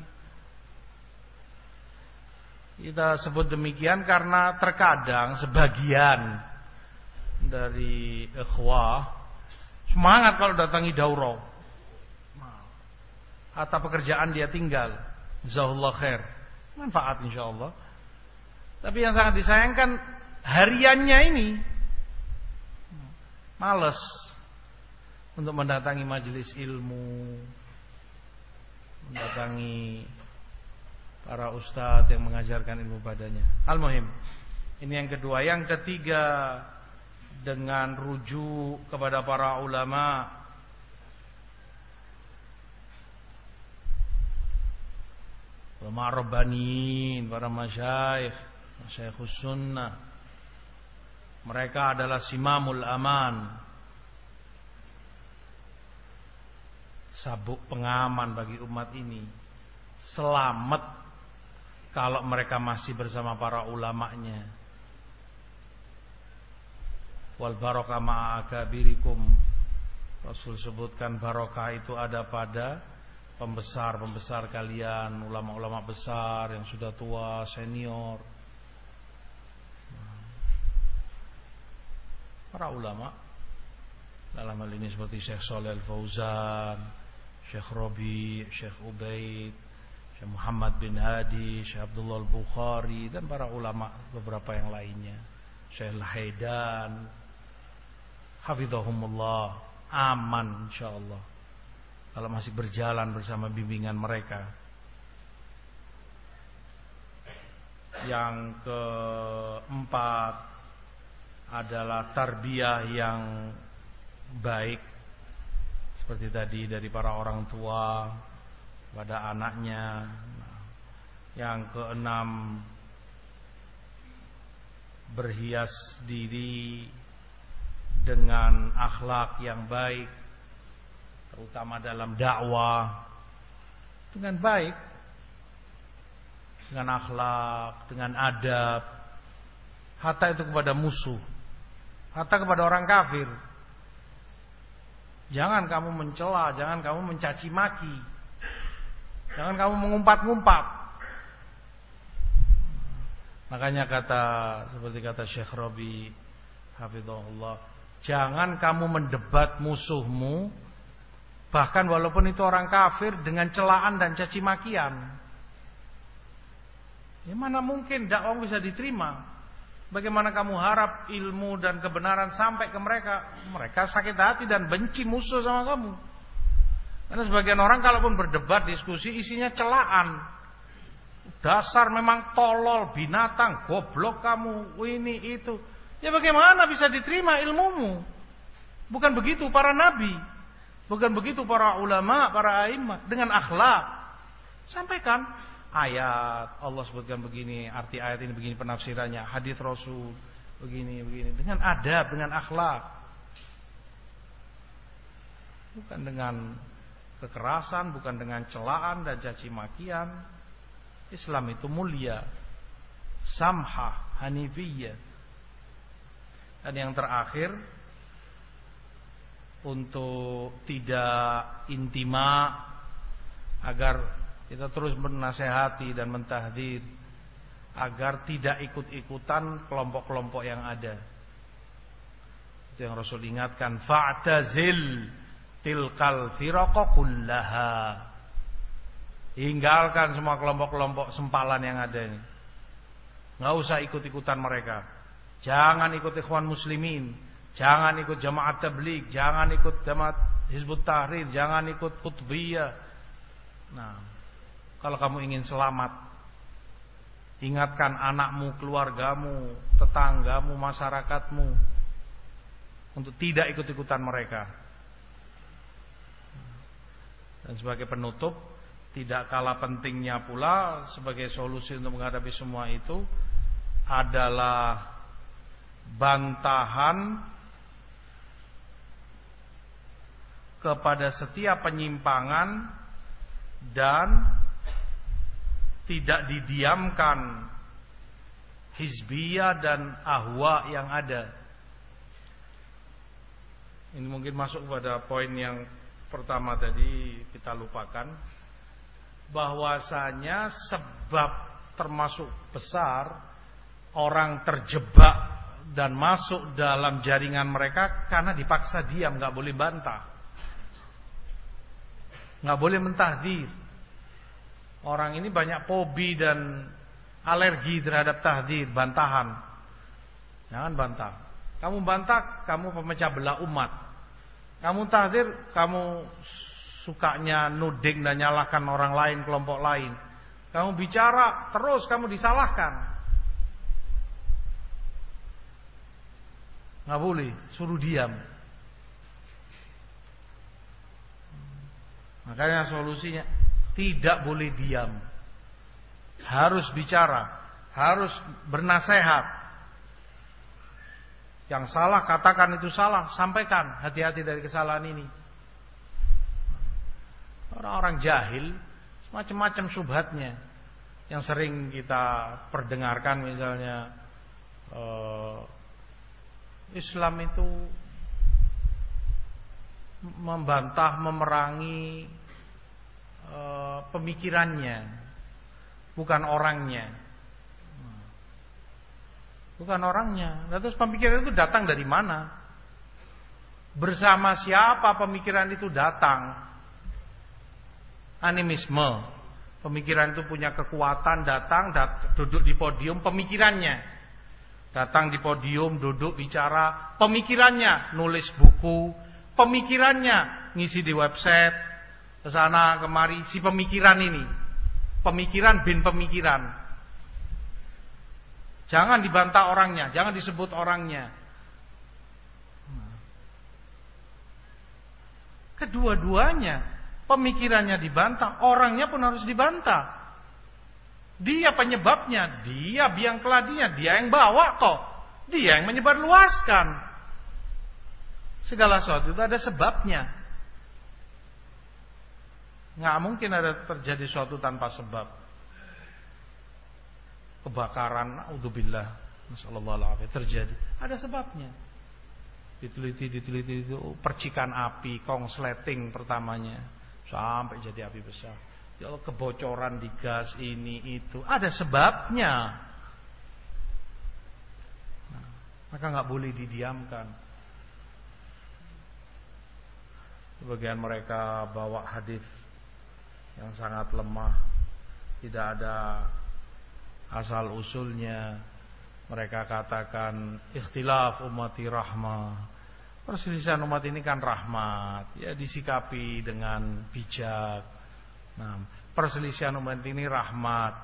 Kita sebut demikian karena terkadang sebagian dari ikhwah semangat kalau datangi daurah. Atau pekerjaan dia tinggal. Zahullah khair. Manfaat insya Allah. Tapi yang sangat disayangkan hariannya ini males untuk mendatangi majelis ilmu, mendatangi para ustadz yang mengajarkan ilmu padanya. Al-Muhim. Ini yang kedua. Yang ketiga dengan rujuk kepada para ulama ulama rabbanin, para masyaikh, masyaikh sunnah. Mereka adalah simamul aman. Sabuk pengaman bagi umat ini. Selamat kalau mereka masih bersama para ulamanya. Wal barokah ma'akabirikum. Rasul sebutkan barokah itu ada pada pembesar-pembesar kalian, ulama-ulama besar yang sudah tua, senior. Para ulama dalam hal ini seperti Syekh Saleh Al-Fauzan, Syekh Robi, Syekh Ubaid, Syekh Muhammad bin Hadi, Syekh Abdullah Al-Bukhari dan para ulama beberapa yang lainnya. Syekh Al-Haidan. Hafizahumullah. Aman insyaallah. Kalau masih berjalan bersama bimbingan mereka. Yang keempat adalah tarbiyah yang baik seperti tadi dari para orang tua pada anaknya. Yang keenam berhias diri dengan akhlak yang baik terutama dalam dakwah. Dengan baik dengan akhlak, dengan adab hatta itu kepada musuh hatta kepada orang kafir. Jangan kamu mencela jangan kamu mencaci maki Jangan kamu mengumpat-ngumpat. Makanya kata seperti kata Syekh Robi Hafizahullah, jangan kamu mendebat musuhmu bahkan walaupun itu orang kafir dengan celaan dan caci makian. Ya mana mungkin dakwah bisa diterima? Bagaimana kamu harap ilmu dan kebenaran sampai ke mereka? Mereka sakit hati dan benci musuh sama kamu. Karena sebagian orang kalaupun berdebat, diskusi isinya celaan. Dasar memang tolol, binatang, goblok kamu, ini itu. Ya bagaimana bisa diterima ilmumu? Bukan begitu para nabi. Bukan begitu para ulama, para imam dengan akhlak. Sampaikan ayat Allah sebutkan begini, arti ayat ini begini penafsirannya, hadis Rasul begini begini dengan adab, dengan akhlak. Bukan dengan kekerasan, bukan dengan celaan dan caci makian. Islam itu mulia, samha, hanifiyah. Dan yang terakhir untuk tidak intima agar kita terus menasehati dan mentahdir agar tidak ikut-ikutan kelompok-kelompok yang ada. Itu yang Rasul ingatkan, fa'tazil tilkal firqa kullaha. Tinggalkan semua kelompok-kelompok sempalan yang ada ini. Enggak usah ikut-ikutan mereka. Jangan ikut ikhwan muslimin. Jangan ikut jamaah tabligh, jangan ikut jamaah Hizbut Tahrir, jangan ikut Qutbiyah. Nah, kalau kamu ingin selamat, ingatkan anakmu, keluargamu, tetanggamu, masyarakatmu untuk tidak ikut-ikutan mereka. Dan sebagai penutup, tidak kalah pentingnya pula sebagai solusi untuk menghadapi semua itu adalah bantahan kepada setiap penyimpangan dan tidak didiamkan hizbiyah dan ahwa yang ada. Ini mungkin masuk pada poin yang pertama tadi kita lupakan bahwasanya sebab termasuk besar orang terjebak dan masuk dalam jaringan mereka karena dipaksa diam, nggak boleh bantah nggak boleh mentahdir. Orang ini banyak fobi dan alergi terhadap tahdir, bantahan. Jangan bantah. Kamu bantah, kamu pemecah belah umat. Kamu tahdir, kamu sukanya nuding dan nyalahkan orang lain, kelompok lain. Kamu bicara terus kamu disalahkan. Nggak boleh, suruh diam. Makanya solusinya tidak boleh diam. Harus bicara, harus bernasehat. Yang salah katakan itu salah, sampaikan hati-hati dari kesalahan ini. Orang-orang jahil macam-macam subhatnya yang sering kita perdengarkan misalnya uh, Islam itu membantah, memerangi e, pemikirannya, bukan orangnya. Bukan orangnya. Nah, terus pemikiran itu datang dari mana? Bersama siapa pemikiran itu datang? Animisme. Pemikiran itu punya kekuatan datang, dat duduk di podium pemikirannya. Datang di podium, duduk bicara pemikirannya, nulis buku, pemikirannya ngisi di website ke sana kemari si pemikiran ini pemikiran bin pemikiran jangan dibantah orangnya jangan disebut orangnya kedua-duanya pemikirannya dibantah orangnya pun harus dibantah dia penyebabnya dia biang keladinya dia yang bawa kok dia yang menyebar luaskan Segala sesuatu itu ada sebabnya. Nggak mungkin ada terjadi sesuatu tanpa sebab. Kebakaran, naudzubillah, masallallahu terjadi. Ada sebabnya. Diteliti, diteliti itu percikan api, kongsleting pertamanya sampai jadi api besar. Ya Allah kebocoran di gas ini itu ada sebabnya. Nah, maka nggak boleh didiamkan. Sebagian mereka bawa hadis yang sangat lemah, tidak ada asal usulnya. Mereka katakan ikhtilaf umati rahmah. Perselisihan umat ini kan rahmat, ya disikapi dengan bijak. Nah, perselisihan umat ini rahmat.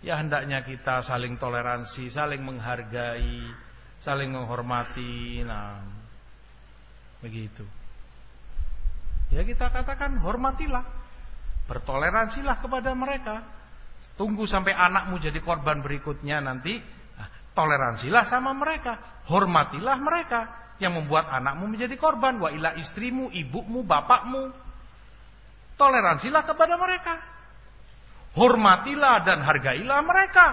Ya hendaknya kita saling toleransi, saling menghargai, saling menghormati. Nah, begitu. Ya kita katakan hormatilah. Bertoleransilah kepada mereka. Tunggu sampai anakmu jadi korban berikutnya nanti. Nah, toleransilah sama mereka. Hormatilah mereka. Yang membuat anakmu menjadi korban. Wa ilah istrimu, ibumu, bapakmu. Toleransilah kepada mereka. Hormatilah dan hargailah mereka.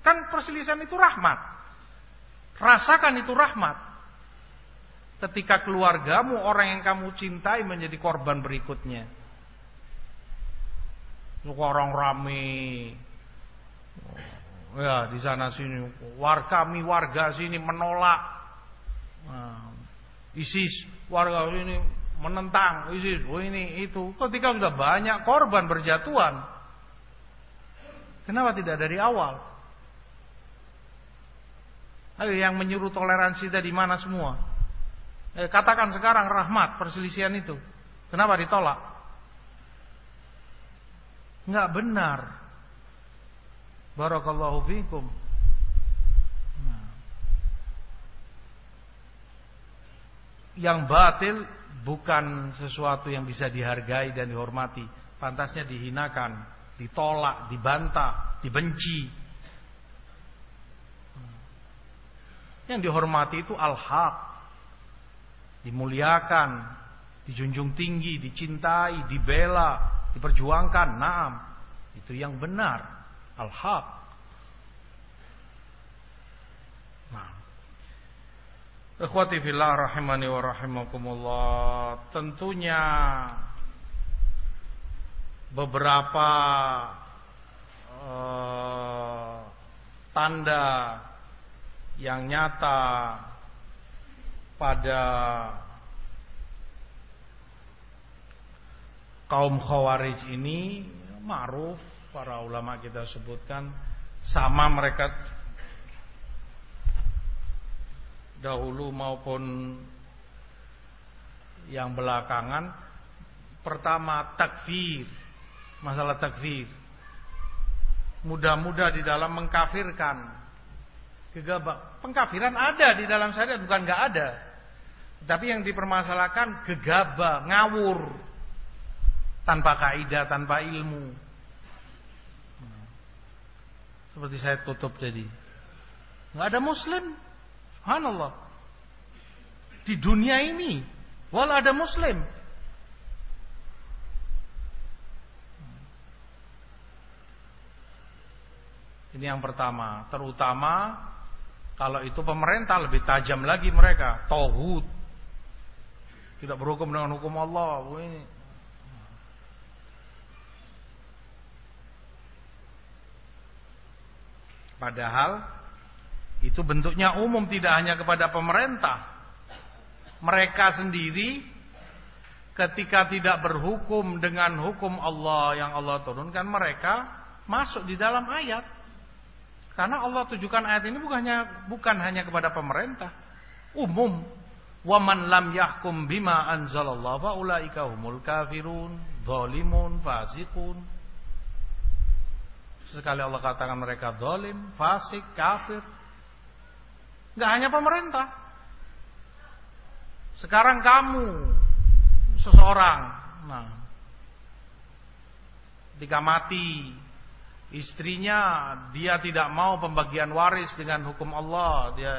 Kan perselisihan itu rahmat. Rasakan itu rahmat ketika keluargamu orang yang kamu cintai menjadi korban berikutnya. Orang rame. Ya, di sana sini warga kami warga sini menolak nah, ISIS, warga sini menentang ISIS. Oh ini itu. Ketika sudah banyak korban berjatuhan. Kenapa tidak dari awal? Ayo yang menyuruh toleransi tadi mana semua? Eh, katakan sekarang rahmat perselisihan itu. Kenapa ditolak? Enggak benar. Barakallahu fikum. Nah. Yang batil bukan sesuatu yang bisa dihargai dan dihormati. Pantasnya dihinakan, ditolak, dibantah, dibenci. Yang dihormati itu al-haq. Dimuliakan, dijunjung tinggi, dicintai, dibela, diperjuangkan. Naam. Itu yang benar. Al-haq. Nah. Ikhwati fillah rahimani wa rahimakumullah. Tentunya beberapa uh, tanda yang nyata pada kaum khawarij ini ma'ruf para ulama kita sebutkan sama mereka dahulu maupun yang belakangan pertama takfir masalah takfir mudah-mudah di dalam mengkafirkan Gegabah. Pengkafiran ada di dalam syariat, bukan nggak ada. Tapi yang dipermasalahkan gegabah, ngawur. Tanpa kaidah, tanpa ilmu. Seperti saya tutup tadi. Nggak ada muslim. Subhanallah. Di dunia ini. Walau ada muslim. Ini yang pertama. Terutama kalau itu pemerintah lebih tajam lagi mereka, tauhid. Tidak berhukum dengan hukum Allah. Ini. Padahal itu bentuknya umum tidak hanya kepada pemerintah. Mereka sendiri ketika tidak berhukum dengan hukum Allah yang Allah turunkan mereka masuk di dalam ayat. Karena Allah tujukan ayat ini bukan hanya, bukan hanya kepada pemerintah, umum. Waman lam yahkum bima anzalallah fa ulaika humul kafirun, zalimun, fasiqun. Sekali Allah katakan mereka zalim, fasik, kafir. Enggak hanya pemerintah. Sekarang kamu seseorang, nah, ketika mati istrinya dia tidak mau pembagian waris dengan hukum Allah, dia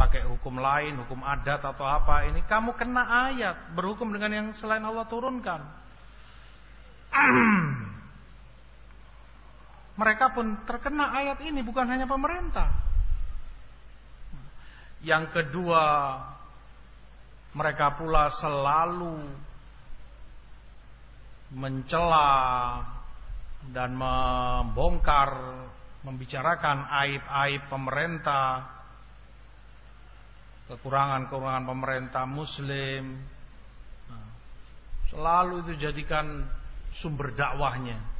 pakai hukum lain, hukum adat atau apa. Ini kamu kena ayat berhukum dengan yang selain Allah turunkan. Mereka pun terkena ayat ini bukan hanya pemerintah. Yang kedua, mereka pula selalu mencela dan membongkar, membicarakan aib-aib pemerintah, kekurangan-kekurangan pemerintah muslim. Nah, selalu itu jadikan sumber dakwahnya.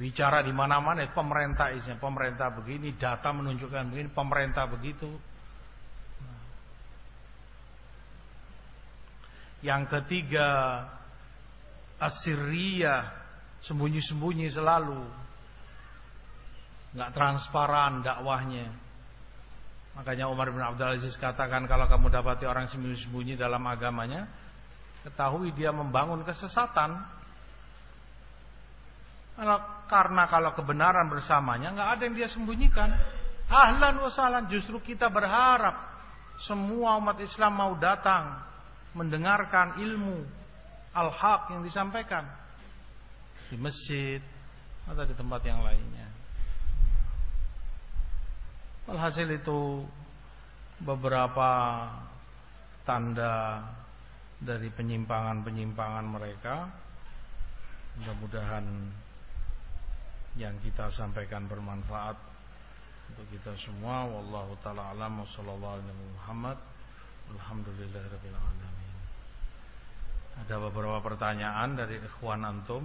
Bicara di mana-mana pemerintah isinya, pemerintah begini, data menunjukkan begini, pemerintah begitu. Yang ketiga, Assyria Sembunyi-sembunyi selalu. nggak transparan dakwahnya. Makanya Umar bin Abdul Aziz katakan kalau kamu dapati orang sembunyi-sembunyi dalam agamanya, ketahui dia membangun kesesatan. Karena kalau kebenaran bersamanya nggak ada yang dia sembunyikan. Ahlan wasalan justru kita berharap semua umat Islam mau datang mendengarkan ilmu al-haq yang disampaikan di masjid atau di tempat yang lainnya. Alhasil itu beberapa tanda dari penyimpangan-penyimpangan mereka. Mudah-mudahan yang kita sampaikan bermanfaat untuk kita semua. Wallahu taala alam sallallahu alaihi Muhammad. Alhamdulillahirabbil alamin. Ada beberapa pertanyaan dari ikhwan antum.